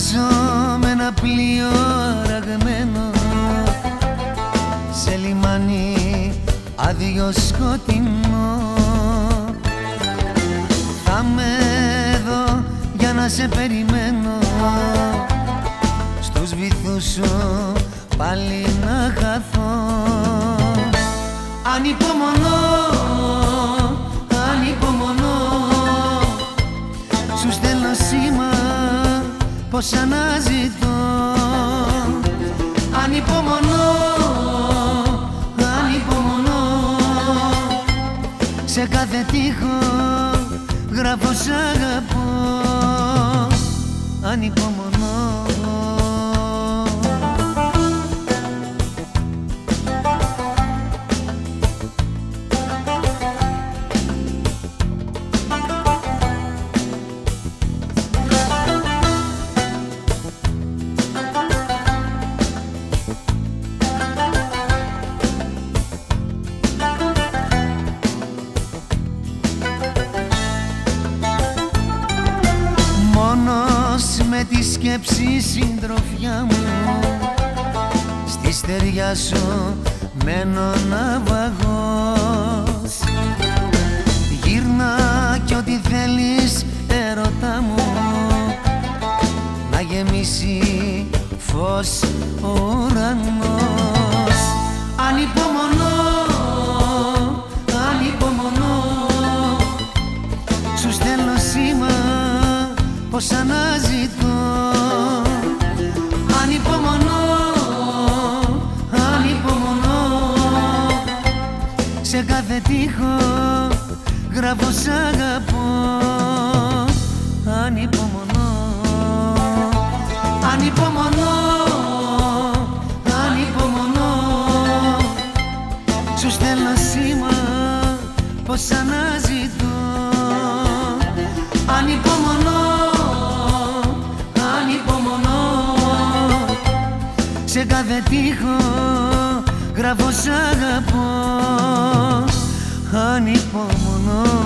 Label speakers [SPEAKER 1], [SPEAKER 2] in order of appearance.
[SPEAKER 1] Βουλιάζω με ένα πλοίο ραγμένο σε λιμάνι άδειο σκοτεινό. Θα με εδώ για να σε περιμένω. Στους βυθούς σου πάλι να χαθώ. Ανυπομονώ, ανυπομονώ πως αναζητώ Ανυπομονώ, ανυπομονώ. Σε κάθε τείχο γράφω σ' αγαπώ. Ανυπομονώ με τη σκέψη συντροφιά μου. Στη στεριά σου μένω ναυαγός. Γύρνα κι ό,τι θέλεις έρωτα μου. Να γεμίσει φως ο ουρανός. Ανυπομονώ, πως αναζητώ. Ανυπομονώ, ανυπομονώ. Σε κάθε τείχο γράφω σ' αγαπώ. Ανυπομονώ, ανυπομονώ, ανυπομονώ. Σου στέλνω σήμα πως αναζητώ. Ανυπομονώ σε κάθε τείχο γράφω σ' αγαπώ. Ανυπομονώ